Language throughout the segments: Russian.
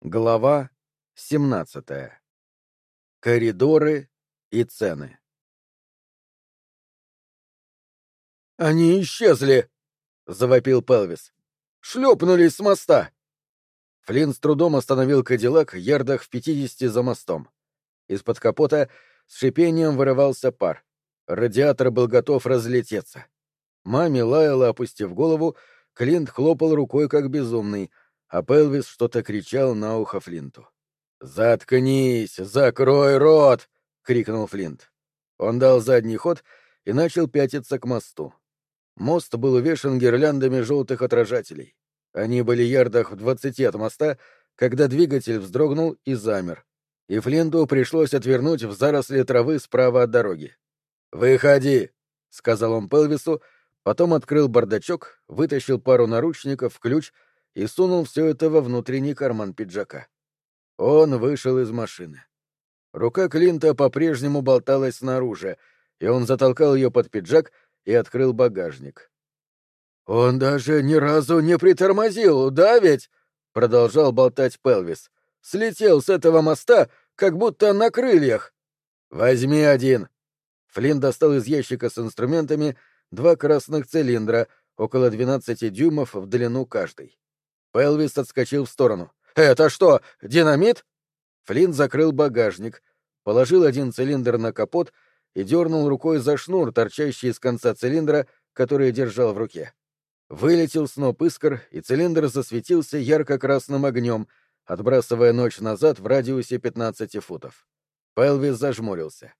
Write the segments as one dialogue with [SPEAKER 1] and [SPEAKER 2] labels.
[SPEAKER 1] Глава 17. Коридоры и цены.
[SPEAKER 2] «Они исчезли!» — завопил Пелвис. «Шлепнулись с моста!»
[SPEAKER 1] Флинн с трудом остановил Кадиллак ярдах в пятидесяти за мостом. Из-под капота с шипением вырывался пар. Радиатор был готов разлететься. Маме лаяла, опустив голову, Клинт хлопал рукой, как безумный — а Пелвис что-то кричал на ухо Флинту. «Заткнись! Закрой рот!» — крикнул Флинт. Он дал задний ход и начал пятиться к мосту. Мост был увешан гирляндами желтых отражателей. Они были ярдах в двадцати от моста, когда двигатель вздрогнул и замер, и Флинту пришлось отвернуть в заросли травы справа от дороги. «Выходи!» — сказал он Пелвису, потом открыл бардачок, вытащил пару наручников, ключ — и сунул все это во внутренний карман пиджака. Он вышел из машины. Рука Клинта по-прежнему болталась снаружи, и он затолкал ее под пиджак и открыл багажник.
[SPEAKER 2] «Он даже ни разу не притормозил, да ведь?» — продолжал болтать Пелвис. «Слетел с этого моста, как будто на крыльях».
[SPEAKER 1] «Возьми один». Флинн достал из ящика с инструментами два красных цилиндра, около 12 дюймов в длину каждый. Пелвис отскочил в сторону.
[SPEAKER 2] «Это что, динамит?»
[SPEAKER 1] Флинн закрыл багажник, положил один цилиндр на капот и дернул рукой за шнур, торчащий из конца цилиндра, который держал в руке. Вылетел сноп искр, и цилиндр засветился ярко-красным огнем, отбрасывая ночь назад в радиусе 15 футов. Пелвис зажмурился.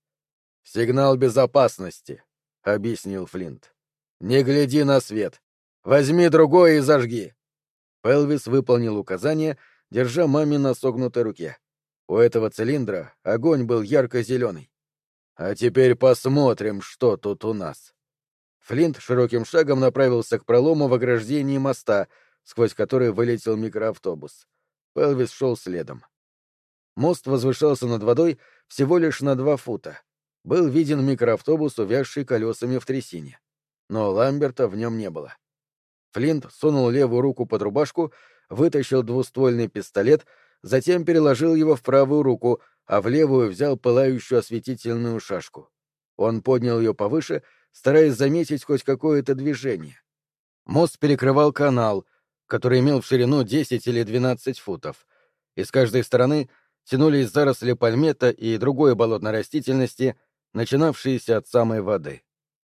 [SPEAKER 1] «Сигнал безопасности», — объяснил Флинт. «Не гляди на свет. Возьми другой и зажги. Пелвис выполнил указание, держа маме на согнутой руке. У этого цилиндра огонь был ярко-зеленый. А теперь посмотрим, что тут у нас. Флинт широким шагом направился к пролому в ограждении моста, сквозь который вылетел микроавтобус. Пелвис шел следом. Мост возвышался над водой всего лишь на два фута. Был виден микроавтобус, увязший колесами в трясине. Но Ламберта в нем не было. Флинт сунул левую руку под рубашку, вытащил двуствольный пистолет, затем переложил его в правую руку, а в левую взял пылающую осветительную шашку. Он поднял ее повыше, стараясь заметить хоть какое-то движение. Мост перекрывал канал, который имел в ширину 10 или 12 футов, и с каждой стороны тянулись заросли пальмета и другой болотной растительности, начинавшиеся от самой воды.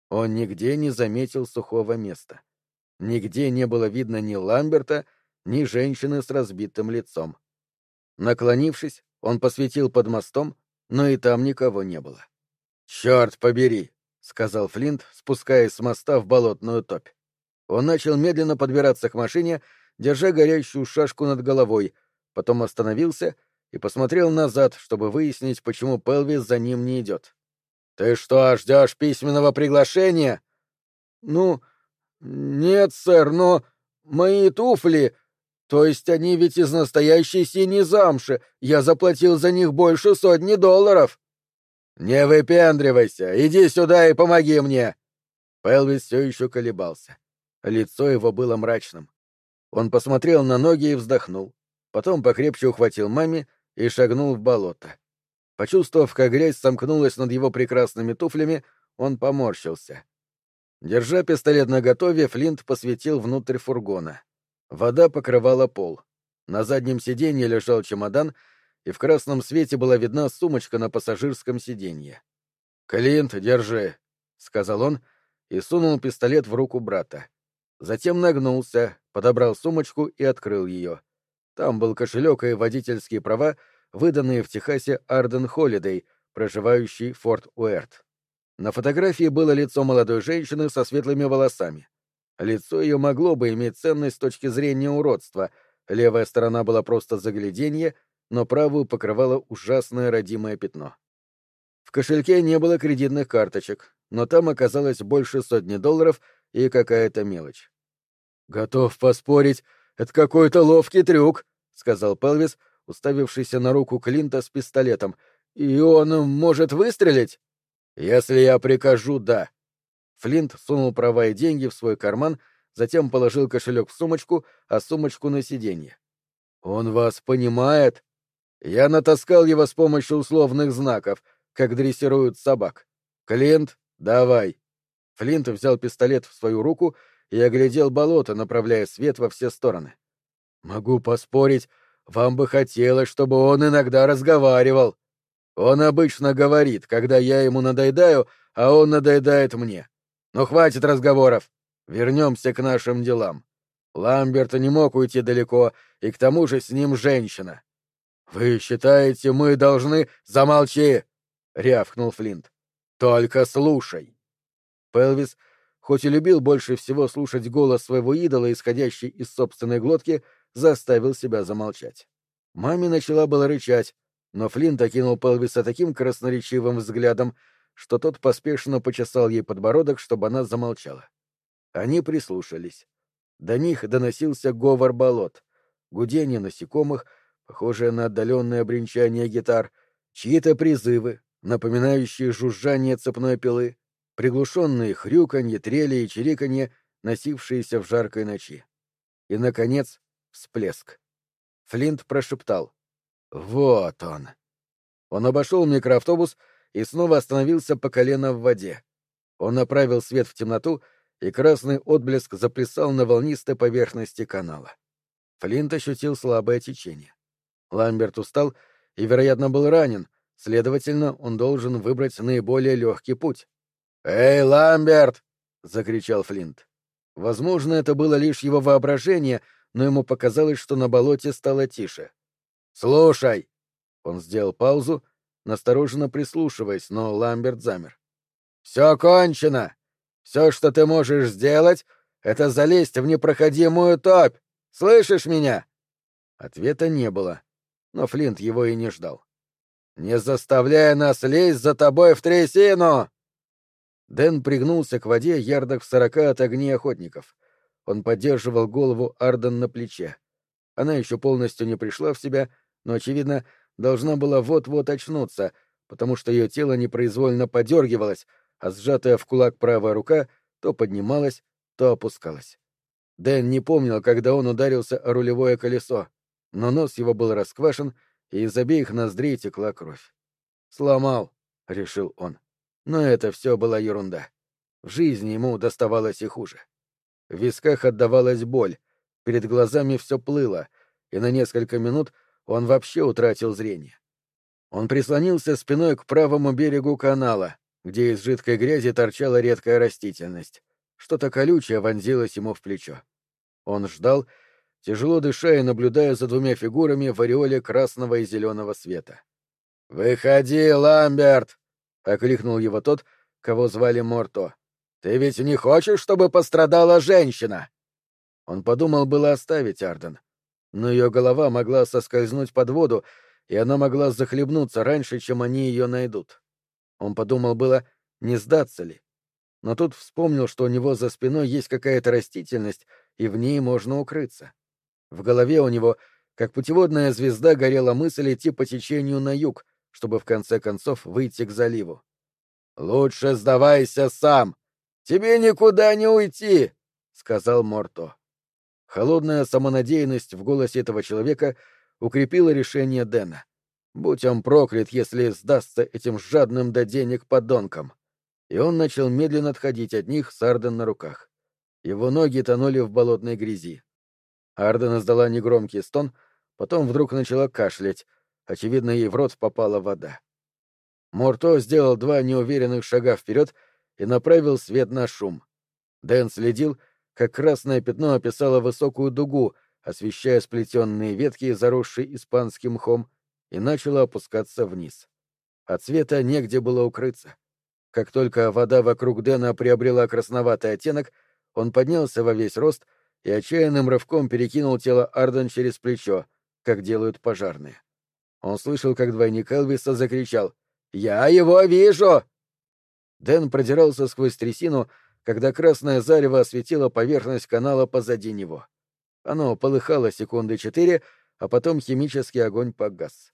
[SPEAKER 1] Он нигде не заметил сухого места. Нигде не было видно ни Ламберта, ни женщины с разбитым лицом. Наклонившись, он посветил под мостом, но и там никого не было. «Черт побери!» — сказал Флинт, спускаясь с моста в болотную топь. Он начал медленно подбираться к машине, держа горящую шашку над головой, потом остановился и посмотрел назад, чтобы выяснить, почему Пелвис за ним не идет. «Ты что, ждешь письменного приглашения?»
[SPEAKER 2] «Ну, «Нет, сэр, но мои туфли... То есть они ведь из настоящей синей замши. Я заплатил за них больше сотни долларов».
[SPEAKER 1] «Не выпендривайся! Иди сюда и помоги мне!» Пелвис все еще колебался. Лицо его было мрачным. Он посмотрел на ноги и вздохнул. Потом покрепче ухватил маме и шагнул в болото. Почувствовав, как грязь сомкнулась над его прекрасными туфлями, он поморщился. Держа пистолет наготове, Флинт посветил внутрь фургона. Вода покрывала пол. На заднем сиденье лежал чемодан, и в красном свете была видна сумочка на пассажирском сиденье. «Клинт, держи», — сказал он и сунул пистолет в руку брата. Затем нагнулся, подобрал сумочку и открыл ее. Там был кошелек и водительские права, выданные в Техасе Арден Холидей, проживающий в Форт Уэрт. На фотографии было лицо молодой женщины со светлыми волосами. Лицо ее могло бы иметь ценность с точки зрения уродства. Левая сторона была просто загляденье, но правую покрывало ужасное родимое пятно. В кошельке не было кредитных карточек, но там оказалось больше сотни долларов и какая-то мелочь.
[SPEAKER 2] «Готов поспорить, это какой-то ловкий трюк», — сказал Пелвис, уставившийся на руку Клинта с пистолетом. «И он может выстрелить?»
[SPEAKER 1] «Если я прикажу, да». Флинт сунул права и деньги в свой карман, затем положил кошелек в сумочку, а сумочку на сиденье. Он вас понимает? Я натаскал его с помощью условных знаков, как дрессируют собак. Клиент, давай. Флинт взял пистолет в свою руку и оглядел болото, направляя свет во все стороны. Могу поспорить, вам бы хотелось, чтобы он иногда разговаривал. Он обычно говорит, когда я ему надоедаю, а он надоедает мне. Но хватит разговоров. Вернемся к нашим делам. Ламберт не мог уйти далеко, и к тому же с ним женщина. Вы считаете, мы должны... Замолчи! — рявкнул Флинт. Только слушай. Пелвис, хоть и любил больше всего слушать голос своего идола, исходящий из собственной глотки, заставил себя замолчать. Маме начала было рычать, но Флинт окинул Пелвиса таким красноречивым взглядом, что тот поспешно почесал ей подбородок, чтобы она замолчала. Они прислушались. До них доносился говор болот, гудение насекомых, похожее на отдаленное бренчание гитар, чьи-то призывы, напоминающие жужжание цепной пилы, приглушенные хрюканье, трели и чириканье, носившиеся в жаркой ночи. И, наконец, всплеск. Флинт прошептал. «Вот он!» Он обошел микроавтобус и снова остановился по колено в воде. Он направил свет в темноту, и красный отблеск заплясал на волнистой поверхности канала. Флинт ощутил слабое течение. Ламберт устал и, вероятно, был ранен, следовательно, он должен выбрать наиболее легкий путь. «Эй, Ламберт!» — закричал Флинт. Возможно, это было лишь его воображение, но ему показалось, что на болоте стало тише. «Слушай!» Он сделал паузу, настороженно прислушиваясь, но Ламберт замер. «Все кончено! Все, что ты можешь сделать, это залезть в непроходимую топь! Слышишь меня?» Ответа не было, но Флинт его и не ждал. «Не заставляй нас лезть за тобой в трясину!» Дэн пригнулся к воде ярдах в сорока от огней охотников. Он поддерживал голову Арден на плече. Она еще полностью не пришла в себя, но, очевидно, должна была вот-вот очнуться, потому что ее тело непроизвольно подергивалось, а сжатая в кулак правая рука то поднималась, то опускалась. Дэн не помнил, когда он ударился о рулевое колесо, но нос его был расквашен, и из обеих ноздрей текла кровь. «Сломал», — решил он. Но это все была ерунда. В жизни ему доставалось и хуже. В висках отдавалась боль, перед глазами все плыло, и на несколько минут он вообще утратил зрение. Он прислонился спиной к правому берегу канала, где из жидкой грязи торчала редкая растительность. Что-то колючее вонзилось ему в плечо. Он ждал, тяжело дыша и наблюдая за двумя фигурами в ореоле красного и зеленого света. «Выходи, Ламберт!» — окликнул его тот, кого звали Морто. «Ты ведь не хочешь, чтобы пострадала женщина?» Он подумал было оставить Арден, но ее голова могла соскользнуть под воду, и она могла захлебнуться раньше, чем они ее найдут. Он подумал было, не сдаться ли. Но тут вспомнил, что у него за спиной есть какая-то растительность, и в ней можно укрыться. В голове у него, как путеводная звезда, горела мысль идти по течению на юг, чтобы в конце концов выйти к заливу. «Лучше сдавайся сам! Тебе никуда не уйти!» — сказал Морто. Холодная самонадеянность в голосе этого человека укрепила решение Дэна. Будь он проклят, если сдастся этим жадным до денег подонкам. И он начал медленно отходить от них с Арден на руках. Его ноги тонули в болотной грязи. Арден издала негромкий стон, потом вдруг начала кашлять. Очевидно, ей в рот попала вода. Морто сделал два неуверенных шага вперед и направил свет на шум. Дэн следил, как красное пятно описало высокую дугу, освещая сплетенные ветки, заросшие испанским мхом, и начало опускаться вниз. От света негде было укрыться. Как только вода вокруг Дэна приобрела красноватый оттенок, он поднялся во весь рост и отчаянным рывком перекинул тело Арден через плечо, как делают пожарные. Он слышал, как двойник Элвиса закричал «Я его вижу!» Дэн продирался сквозь трясину, когда красное зарево осветило поверхность канала позади него. Оно полыхало секунды четыре, а потом химический огонь погас.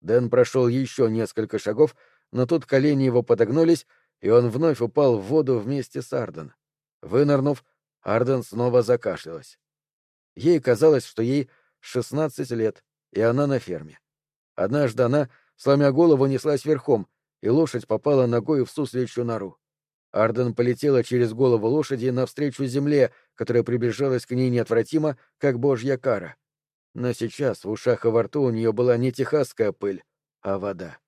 [SPEAKER 1] Дэн прошел еще несколько шагов, но тут колени его подогнулись, и он вновь упал в воду вместе с Арден. Вынырнув, Арден снова закашлялась. Ей казалось, что ей шестнадцать лет, и она на ферме. Однажды она, сломя голову, неслась верхом, и лошадь попала ногой в сусличью нору. Арден полетела через голову лошади навстречу земле, которая приближалась к ней неотвратимо, как божья кара. Но сейчас в ушах и во рту у нее была не техасская пыль, а вода.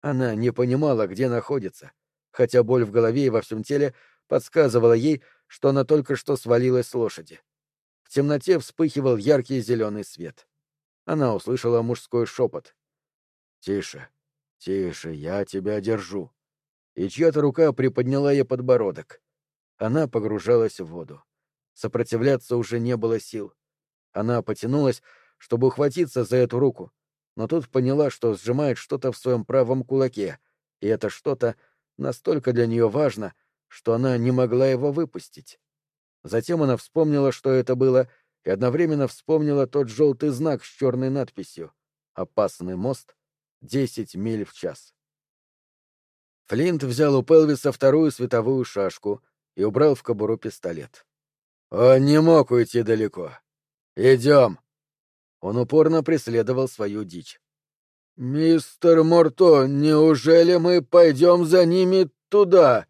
[SPEAKER 1] Она не понимала, где находится, хотя боль в голове и во всем теле подсказывала ей, что она только что свалилась с лошади. В темноте вспыхивал яркий зеленый свет. Она услышала мужской шепот. «Тише, тише, я тебя держу». И чья-то рука приподняла ей подбородок. Она погружалась в воду. Сопротивляться уже не было сил. Она потянулась, чтобы ухватиться за эту руку, но тут поняла, что сжимает что-то в своем правом кулаке, и это что-то настолько для нее важно, что она не могла его выпустить. Затем она вспомнила, что это было, и одновременно вспомнила тот желтый знак с черной надписью «Опасный мост. Десять миль в час». Флинт взял у Пелвиса вторую световую шашку и убрал в кобуру пистолет. «Он не мог уйти далеко. Идем!» Он упорно преследовал свою дичь. «Мистер Морто, неужели мы пойдем за ними туда?»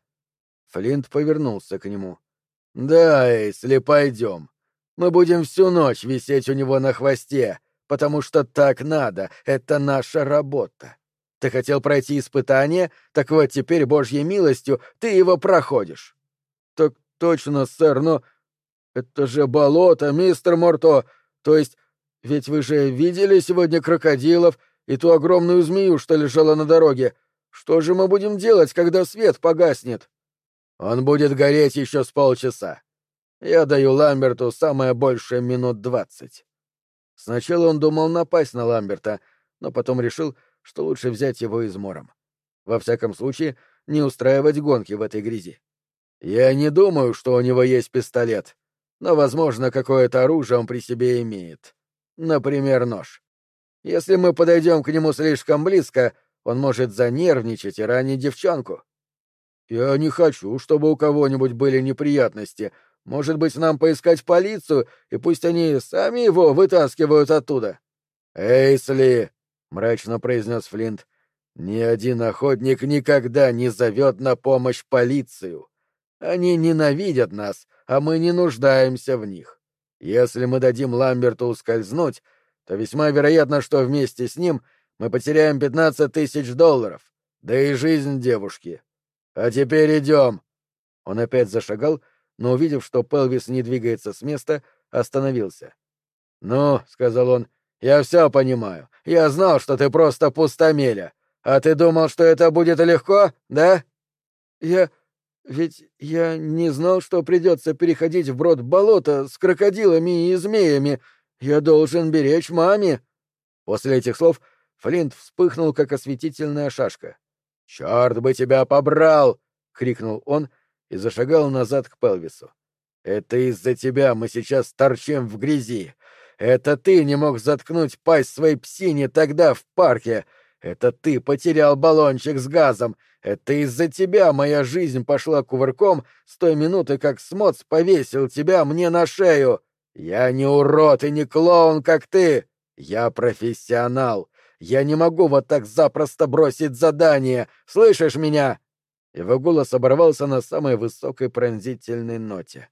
[SPEAKER 1] Флинт повернулся к нему. «Да, если пойдем. Мы будем всю ночь висеть у него на хвосте, потому что так надо, это наша работа. Ты хотел пройти испытание, так вот теперь, Божьей милостью, ты его проходишь». «Так точно, сэр, но это же болото, мистер Морто, то есть ведь вы же видели сегодня крокодилов и ту огромную змею, что лежала на дороге. Что же мы будем делать, когда свет погаснет? Он будет гореть еще с полчаса. Я даю Ламберту самое большее минут двадцать. Сначала он думал напасть на Ламберта, но потом решил, что лучше взять его измором. Во всяком случае, не устраивать гонки в этой грязи. Я не думаю, что у него есть пистолет, но, возможно, какое-то оружие он при себе имеет. Например, нож. Если мы подойдем к нему слишком близко, он может занервничать и ранить девчонку. Я не хочу, чтобы у кого-нибудь были неприятности. Может быть, нам поискать полицию, и пусть они сами его вытаскивают оттуда. Эйсли, мрачно произнес Флинт, ни один охотник никогда не зовет на помощь полицию. Они ненавидят нас, а мы не нуждаемся в них. Если мы дадим Ламберту ускользнуть, то весьма вероятно, что вместе с ним мы потеряем пятнадцать тысяч долларов, да и жизнь девушки. А теперь идем. Он опять зашагал, но, увидев, что Пелвис не двигается с места, остановился. «Ну», — сказал он, — «я все понимаю. Я знал, что ты просто пустомеля. А ты думал, что это будет легко, да?» «Я... Ведь я не знал, что придется переходить в брод болота с крокодилами и змеями. Я должен беречь маме. После этих слов Флинт вспыхнул, как осветительная шашка. «Черт бы тебя побрал!» — крикнул он и зашагал назад к Пелвису. «Это из-за тебя мы сейчас торчим в грязи. Это ты не мог заткнуть пасть своей псине тогда в парке. Это ты потерял баллончик с газом. Это из-за тебя моя жизнь пошла кувырком с той минуты, как Смоц повесил тебя мне на шею. Я не урод и не клоун, как ты. Я профессионал. Я не могу вот так запросто бросить задание. Слышишь меня?» Его голос оборвался на самой высокой пронзительной ноте.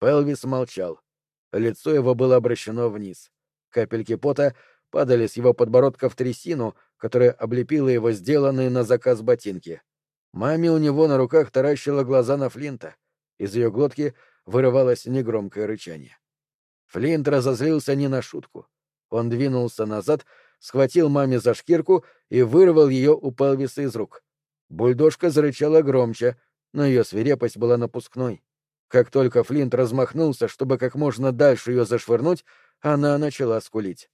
[SPEAKER 1] Пелвис молчал. Лицо его было обращено вниз. Капельки пота падали с его подбородка в трясину, которая облепила его сделанные на заказ ботинки. Маме у него на руках таращила глаза на Флинта. Из ее глотки вырывалось негромкое рычание. Флинт разозлился не на шутку. Он двинулся назад, схватил маме за шкирку и вырвал ее у Пелвиса из рук. Бульдожка зарычала громче, но ее свирепость была напускной. Как только Флинт размахнулся, чтобы как можно дальше ее зашвырнуть, она начала скулить.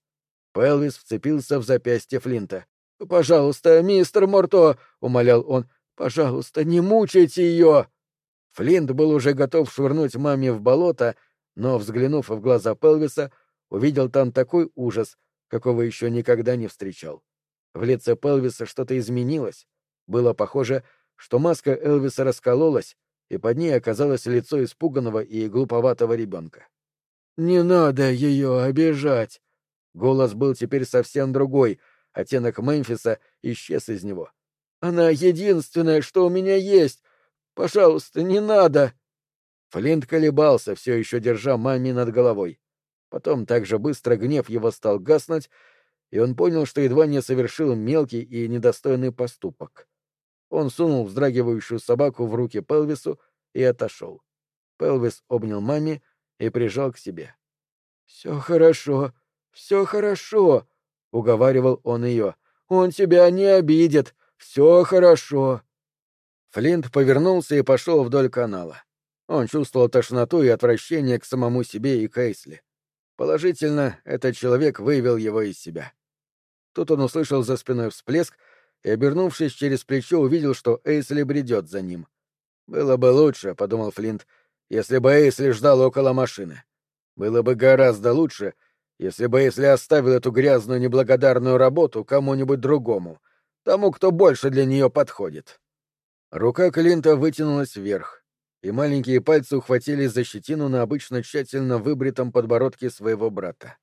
[SPEAKER 1] Пелвис вцепился в запястье Флинта. «Пожалуйста, мистер Морто!» — умолял он. «Пожалуйста, не мучайте ее!» Флинт был уже готов швырнуть маме в болото, но, взглянув в глаза Пелвиса, увидел там такой ужас, какого еще никогда не встречал. В лице Пелвиса что-то изменилось. Было похоже, что маска Элвиса раскололась, и под ней оказалось лицо испуганного и глуповатого ребенка. «Не надо ее обижать!» Голос был теперь совсем другой, оттенок Мемфиса исчез из него.
[SPEAKER 2] «Она единственное, что у меня есть! Пожалуйста, не надо!»
[SPEAKER 1] Флинт колебался, все еще держа маме над головой. Потом так же быстро гнев его стал гаснуть, и он понял, что едва не совершил мелкий и недостойный поступок. Он сунул вздрагивающую собаку в руки Пелвису и отошел. Пелвис обнял маме и прижал к себе.
[SPEAKER 2] — Все хорошо, все хорошо, — уговаривал он ее. — Он тебя не обидит, все хорошо.
[SPEAKER 1] Флинт повернулся и пошел вдоль канала. Он чувствовал тошноту и отвращение к самому себе и Кейсли. Положительно, этот человек вывел его из себя. Тут он услышал за спиной всплеск и, обернувшись через плечо, увидел, что Эйсли бредет за ним. «Было бы лучше», — подумал Флинт, — «если бы Эйсли ждал около машины. Было бы гораздо лучше, если бы Эйсли оставил эту грязную неблагодарную работу кому-нибудь другому, тому, кто больше для нее подходит». Рука Клинта вытянулась вверх, и маленькие пальцы ухватились за щетину на обычно тщательно выбритом подбородке своего брата.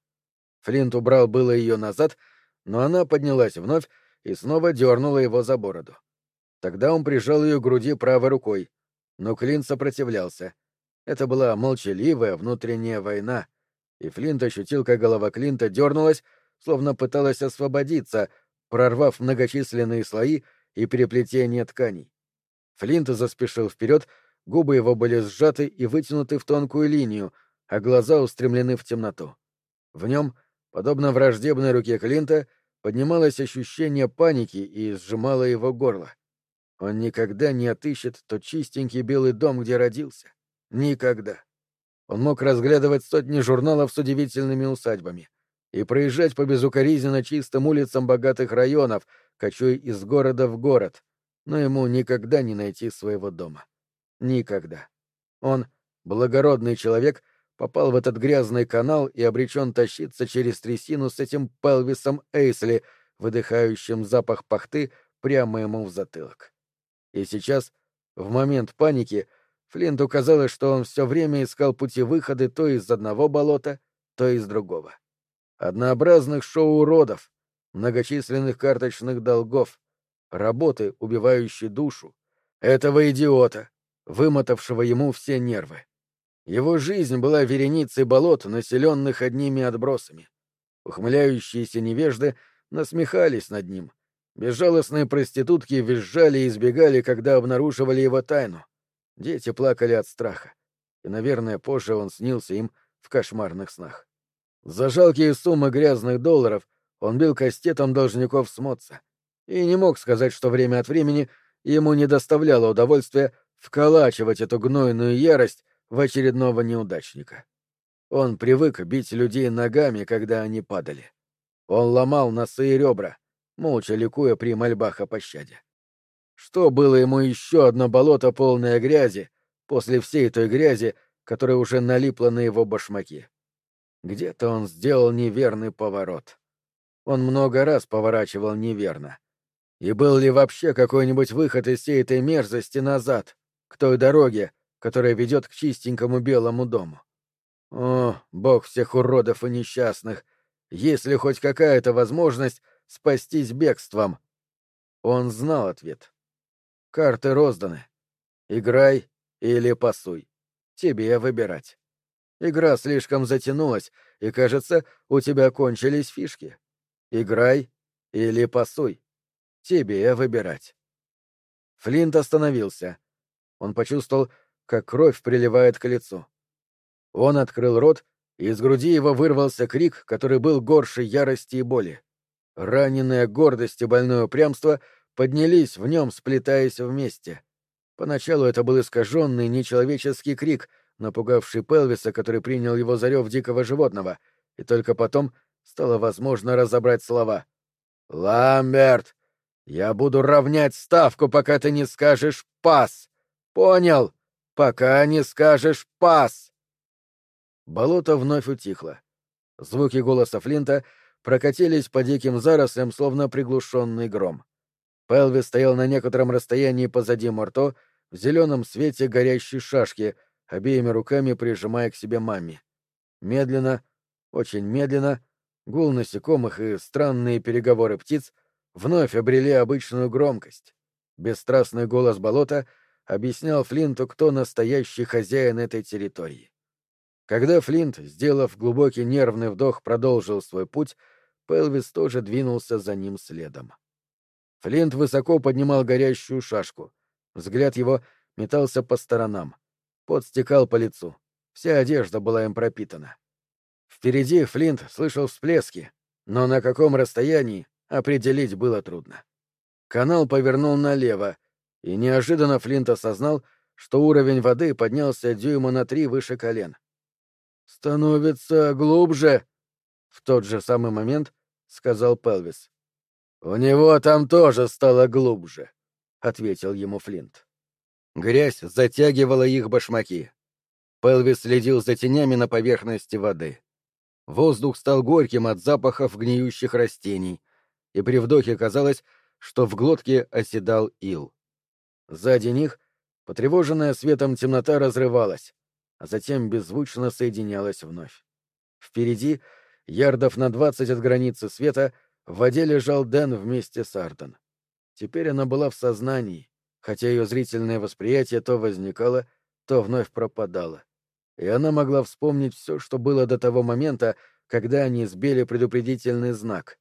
[SPEAKER 1] Флинт убрал было ее назад, но она поднялась вновь и снова дернула его за бороду. Тогда он прижал ее к груди правой рукой, но Клинт сопротивлялся. Это была молчаливая внутренняя война, и Флинт ощутил, как голова Клинта дернулась, словно пыталась освободиться, прорвав многочисленные слои и переплетение тканей. Флинт заспешил вперед, губы его были сжаты и вытянуты в тонкую линию, а глаза устремлены в темноту. В нем, подобно враждебной руке Клинта, поднималось ощущение паники и сжимало его горло. Он никогда не отыщет тот чистенький белый дом, где родился. Никогда. Он мог разглядывать сотни журналов с удивительными усадьбами и проезжать по безукоризненно чистым улицам богатых районов, кочуя из города в город, но ему никогда не найти своего дома. Никогда. Он, благородный человек, попал в этот грязный канал и обречен тащиться через трясину с этим Пелвисом Эйсли, выдыхающим запах пахты прямо ему в затылок. И сейчас, в момент паники, Флинту казалось, что он все время искал пути выхода то из одного болота, то из другого. Однообразных шоу уродов, многочисленных карточных долгов, работы, убивающей душу, этого идиота, вымотавшего ему все нервы. Его жизнь была вереницей болот, населенных одними отбросами. Ухмыляющиеся невежды насмехались над ним. Безжалостные проститутки визжали и избегали, когда обнаруживали его тайну. Дети плакали от страха. И, наверное, позже он снился им в кошмарных снах. За жалкие суммы грязных долларов он бил кастетом должников смотца и не мог сказать, что время от времени ему не доставляло удовольствия вколачивать эту гнойную ярость в очередного неудачника. Он привык бить людей ногами, когда они падали. Он ломал носы и ребра, молча ликуя при мольбах о пощаде. Что было ему еще одно болото, полное грязи, после всей той грязи, которая уже налипла на его башмаки? Где-то он сделал неверный поворот. Он много раз поворачивал неверно. И был ли вообще какой-нибудь выход из всей этой мерзости назад, к той дороге, которая ведет к чистенькому белому дому? О, бог всех уродов и несчастных! Есть ли хоть какая-то возможность спастись бегством? Он знал ответ. Карты розданы. Играй или пасуй. Тебе выбирать. Игра слишком затянулась, и, кажется, у тебя кончились фишки. Играй или пасуй. Тебе выбирать. Флинт остановился. Он почувствовал, как кровь приливает к лицу. Он открыл рот, и из груди его вырвался крик, который был горше ярости и боли. Раненая гордость и больное упрямство поднялись в нем, сплетаясь вместе. Поначалу это был искаженный нечеловеческий крик, напугавший Пелвиса, который принял его за рев дикого животного, и только потом стало возможно разобрать слова. «Ламберт! Я буду равнять ставку, пока ты не скажешь «пас». Понял? Пока не скажешь «пас». Болото вновь утихло. Звуки голоса Флинта прокатились по диким зарослям, словно приглушенный гром. Пелви стоял на некотором расстоянии позади Морто, в зеленом свете горящей шашки, обеими руками прижимая к себе маме. Медленно, очень медленно, Гул насекомых и странные переговоры птиц вновь обрели обычную громкость. Бесстрастный голос болота объяснял Флинту, кто настоящий хозяин этой территории. Когда Флинт, сделав глубокий нервный вдох, продолжил свой путь, Пелвис тоже двинулся за ним следом. Флинт высоко поднимал горящую шашку. Взгляд его метался по сторонам. Пот стекал по лицу. Вся одежда была им пропитана. Впереди Флинт слышал всплески, но на каком расстоянии определить было трудно. Канал повернул налево, и неожиданно Флинт осознал, что уровень воды поднялся дюйма на три выше колен. «Становится глубже!» — в тот же самый момент сказал Пелвис. «У него там тоже стало глубже», — ответил ему Флинт. Грязь затягивала их башмаки. Пелвис следил за тенями на поверхности воды. Воздух стал горьким от запахов гниющих растений, и при вдохе казалось, что в глотке оседал ил. Сзади них потревоженная светом темнота разрывалась, а затем беззвучно соединялась вновь. Впереди, ярдов на двадцать от границы света, в воде лежал Дэн вместе с Арден. Теперь она была в сознании, хотя ее зрительное восприятие то возникало, то вновь пропадало. И она могла вспомнить все, что было до того момента, когда они сбили предупредительный знак.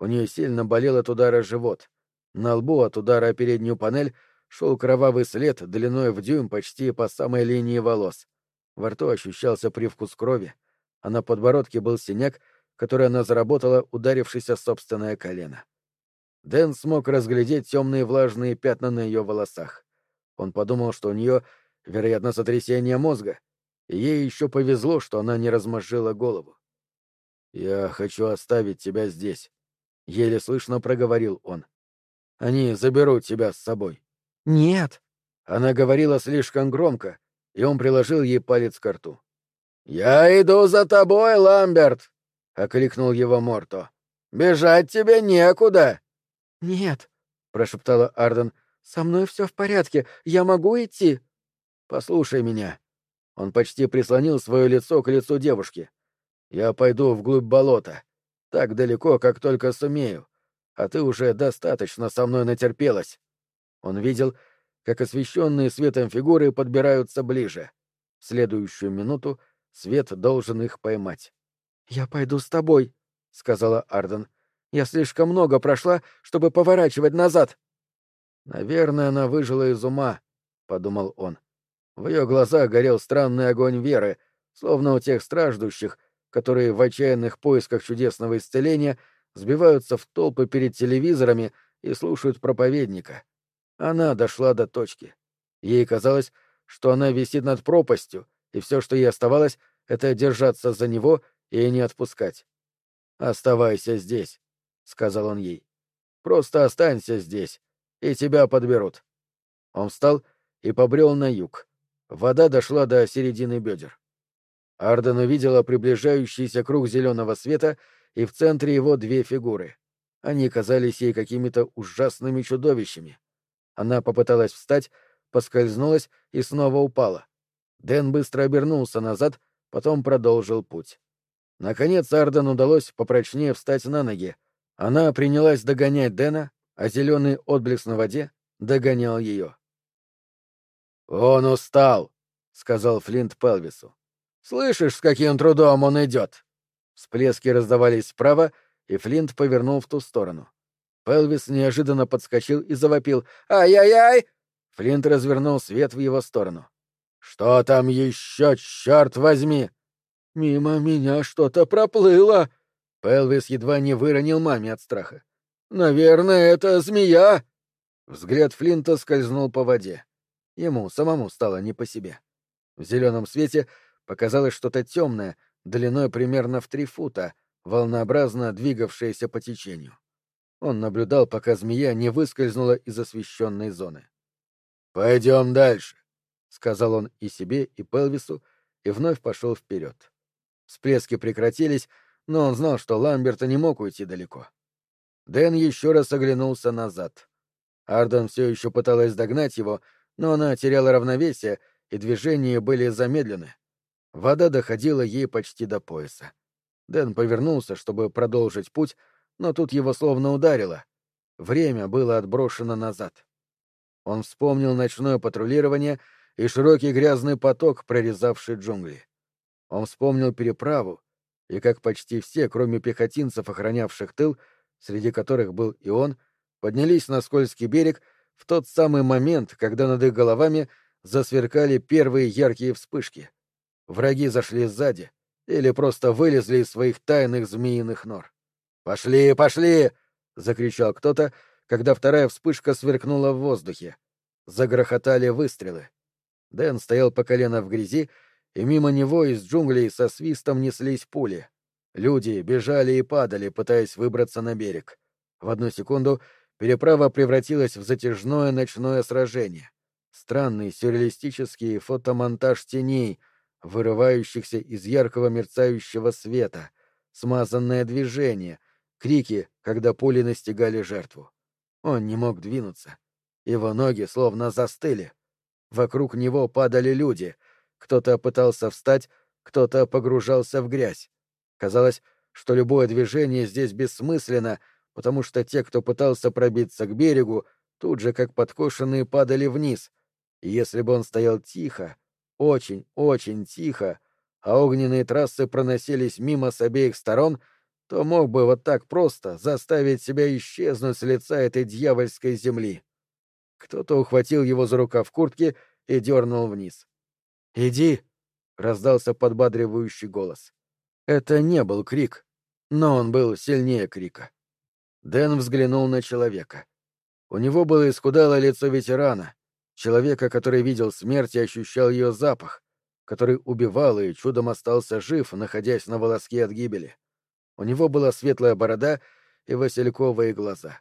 [SPEAKER 1] У нее сильно болел от удара живот. На лбу от удара о переднюю панель шел кровавый след длиной в дюйм почти по самой линии волос. Во рту ощущался привкус крови, а на подбородке был синяк, который она заработала, ударившись о собственное колено. Дэн смог разглядеть темные влажные пятна на ее волосах. Он подумал, что у нее, вероятно, сотрясение мозга, и ей еще повезло, что она не размозжила голову. «Я хочу оставить тебя здесь», — еле слышно проговорил он. «Они заберут тебя с собой».
[SPEAKER 2] «Нет».
[SPEAKER 1] Она говорила слишком громко, и он приложил ей палец к рту. «Я иду за тобой, Ламберт!» — окликнул его Морто. «Бежать тебе некуда!»
[SPEAKER 2] «Нет», — прошептала Арден, — «со мной все в порядке. Я могу идти?»
[SPEAKER 1] «Послушай меня». Он почти прислонил свое лицо к лицу девушки. «Я пойду вглубь болота. Так далеко, как только сумею. А ты уже достаточно со мной натерпелась». Он видел, как освещенные светом фигуры подбираются ближе. В следующую минуту свет должен их поймать.
[SPEAKER 2] «Я пойду с тобой», — сказала Арден. «Я слишком много прошла, чтобы поворачивать назад».
[SPEAKER 1] «Наверное, она выжила из ума», — подумал он. В ее глазах горел странный огонь веры, словно у тех страждущих, которые в отчаянных поисках чудесного исцеления сбиваются в толпы перед телевизорами и слушают проповедника. Она дошла до точки. Ей казалось, что она висит над пропастью, и все, что ей оставалось, — это держаться за него и не отпускать. «Оставайся здесь», — сказал он ей. «Просто останься здесь, и тебя подберут». Он встал и побрел на юг. Вода дошла до середины бедер. Арден увидела приближающийся круг зеленого света, и в центре его две фигуры. Они казались ей какими-то ужасными чудовищами. Она попыталась встать, поскользнулась и снова упала. Дэн быстро обернулся назад, потом продолжил путь. Наконец Арден удалось попрочнее встать на ноги. Она принялась догонять Дэна, а зеленый отблеск на воде догонял ее. «Он устал», — сказал Флинт Пелвису. «Слышишь, с каким трудом он идет?» Всплески раздавались справа, и Флинт повернул в ту сторону. Пелвис неожиданно подскочил и завопил «Ай-яй-яй!» Флинт развернул свет в его сторону. «Что там еще, черт возьми?»
[SPEAKER 2] «Мимо меня что-то проплыло!»
[SPEAKER 1] Пелвис едва не выронил маме от страха.
[SPEAKER 2] «Наверное, это змея!»
[SPEAKER 1] Взгляд Флинта скользнул по воде. Ему самому стало не по себе. В зеленом свете показалось что-то темное, длиной примерно в три фута, волнообразно двигавшееся по течению. Он наблюдал, пока змея не выскользнула из освещенной зоны. «Пойдем дальше», — сказал он и себе, и Пелвису, и вновь пошел вперед. Всплески прекратились, но он знал, что Ламберта не мог уйти далеко. Дэн еще раз оглянулся назад. Арден все еще пыталась догнать его, но она теряла равновесие, и движения были замедлены. Вода доходила ей почти до пояса. Дэн повернулся, чтобы продолжить путь, но тут его словно ударило. Время было отброшено назад. Он вспомнил ночное патрулирование и широкий грязный поток, прорезавший джунгли. Он вспомнил переправу, и как почти все, кроме пехотинцев, охранявших тыл, среди которых был и он, поднялись на скользкий берег в тот самый момент, когда над их головами засверкали первые яркие вспышки. Враги зашли сзади или просто вылезли из своих тайных змеиных нор. «Пошли, пошли!» — закричал кто-то, когда вторая вспышка сверкнула в воздухе. Загрохотали выстрелы. Дэн стоял по колено в грязи, и мимо него из джунглей со свистом неслись пули. Люди бежали и падали, пытаясь выбраться на берег. В одну секунду переправа превратилась в затяжное ночное сражение. Странный сюрреалистический фотомонтаж теней, вырывающихся из яркого мерцающего света, смазанное движение, крики, когда пули настигали жертву. Он не мог двинуться. Его ноги словно застыли. Вокруг него падали люди. Кто-то пытался встать, кто-то погружался в грязь. Казалось, что любое движение здесь бессмысленно, потому что те, кто пытался пробиться к берегу, тут же, как подкошенные, падали вниз. И если бы он стоял тихо, очень, очень тихо, а огненные трассы проносились мимо с обеих сторон — то мог бы вот так просто заставить себя исчезнуть с лица этой дьявольской земли. Кто-то ухватил его за рукав куртки и дернул вниз. «Иди!» — раздался подбадривающий голос. Это не был крик, но он был сильнее крика. Дэн взглянул на человека. У него было исхудалое лицо ветерана, человека, который видел смерть и ощущал ее запах, который убивал и чудом остался жив, находясь на волоске от гибели. У него была светлая борода и васильковые глаза.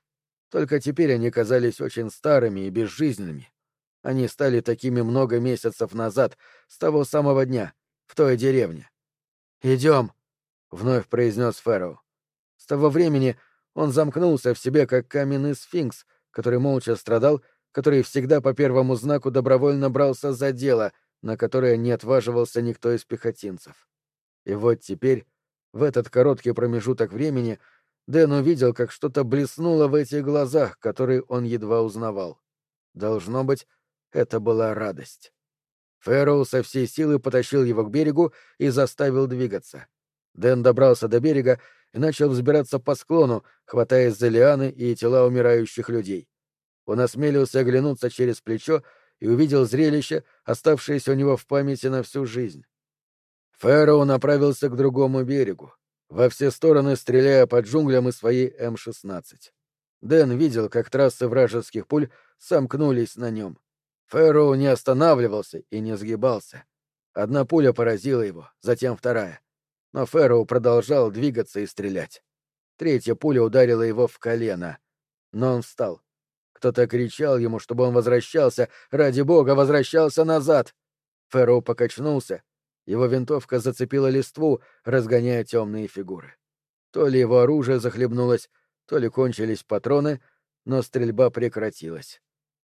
[SPEAKER 1] Только теперь они казались очень старыми и безжизненными. Они стали такими много месяцев назад, с того самого дня, в той деревне. «Идем», — вновь произнес Фэрроу. С того времени он замкнулся в себе, как каменный сфинкс, который молча страдал, который всегда по первому знаку добровольно брался за дело, на которое не отваживался никто из пехотинцев. И вот теперь в этот короткий промежуток времени Дэн увидел, как что-то блеснуло в этих глазах, которые он едва узнавал. Должно быть, это была радость. Фэрроу со всей силы потащил его к берегу и заставил двигаться. Дэн добрался до берега и начал взбираться по склону, хватаясь за лианы и тела умирающих людей. Он осмелился оглянуться через плечо и увидел зрелище, оставшееся у него в памяти на всю жизнь. Фэрроу направился к другому берегу, во все стороны стреляя по джунглям из своей М-16. Дэн видел, как трассы вражеских пуль сомкнулись на нем. Фэрроу не останавливался и не сгибался. Одна пуля поразила его, затем вторая. Но Фэрроу продолжал двигаться и стрелять. Третья пуля ударила его в колено. Но он встал. Кто-то кричал ему, чтобы он возвращался, ради бога, возвращался назад. Фэрроу покачнулся его винтовка зацепила листву, разгоняя темные фигуры. То ли его оружие захлебнулось, то ли кончились патроны, но стрельба прекратилась.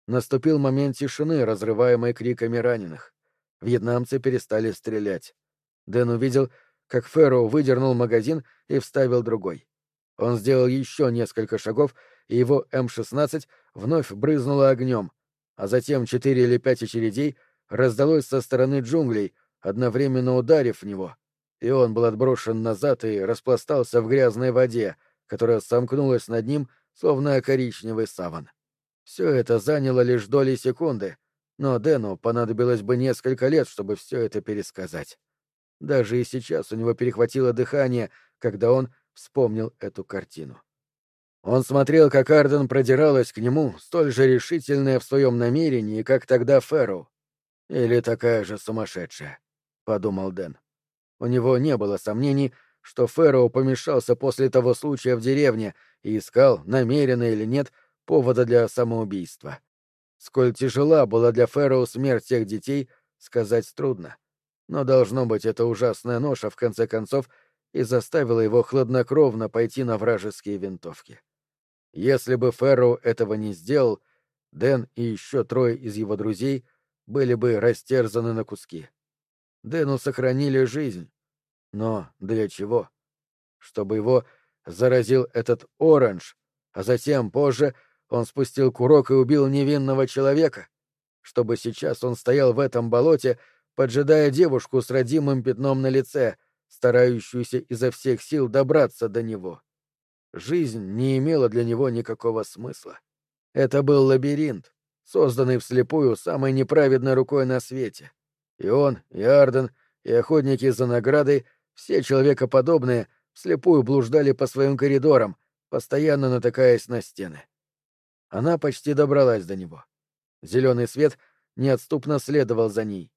[SPEAKER 1] Наступил момент тишины, разрываемой криками раненых. Вьетнамцы перестали стрелять. Дэн увидел, как Ферро выдернул магазин и вставил другой. Он сделал еще несколько шагов, и его М-16 вновь брызнуло огнем, а затем четыре или пять очередей раздалось со стороны джунглей, одновременно ударив в него, и он был отброшен назад и распластался в грязной воде, которая сомкнулась над ним, словно коричневый саван. Все это заняло лишь доли секунды, но Дэну понадобилось бы несколько лет, чтобы все это пересказать. Даже и сейчас у него перехватило дыхание, когда он вспомнил эту картину. Он смотрел, как Арден продиралась к нему, столь же решительная в своем намерении, как тогда Фэрроу. Или такая же сумасшедшая. — подумал Дэн. У него не было сомнений, что Фэрроу помешался после того случая в деревне и искал, намеренно или нет, повода для самоубийства. Сколь тяжела была для Фэрроу смерть тех детей, сказать трудно. Но, должно быть, эта ужасная ноша, в конце концов, и заставила его хладнокровно пойти на вражеские винтовки. Если бы Фэрроу этого не сделал, Дэн и еще трое из его друзей были бы растерзаны на куски. Дэну сохранили жизнь. Но для чего? чтобы его заразил этот оранж, а затем, позже, он спустил курок и убил невинного человека, чтобы сейчас он стоял в этом болоте, поджидая девушку с родимым пятном на лице, старающуюся изо всех сил добраться до него. Жизнь не имела для него никакого смысла. Это был лабиринт, созданный вслепую самой неправедной рукой на свете. И он, и Арден, и охотники за наградой, все человекоподобные, вслепую блуждали по своим коридорам, постоянно натыкаясь на стены. Она почти добралась до него. Зеленый свет неотступно следовал за ней.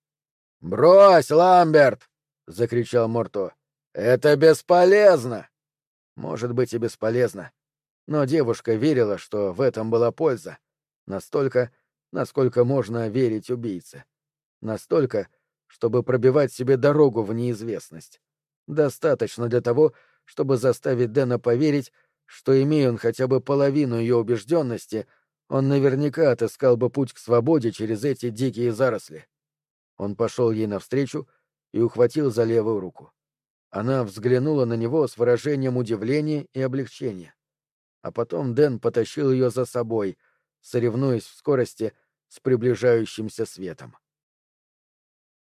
[SPEAKER 1] «Брось, Ламберт!» — закричал Морто. «Это бесполезно!» Может быть и бесполезно. Но девушка верила, что в этом была польза. Настолько, насколько можно верить убийце. Настолько, чтобы пробивать себе дорогу в неизвестность. Достаточно для того, чтобы заставить Дэна поверить, что, имея он хотя бы половину ее убежденности, он наверняка отыскал бы путь к свободе через эти дикие заросли. Он пошел ей навстречу и ухватил за левую руку. Она взглянула на него с выражением удивления и облегчения. А потом Дэн потащил ее за собой, соревнуясь в скорости с приближающимся светом.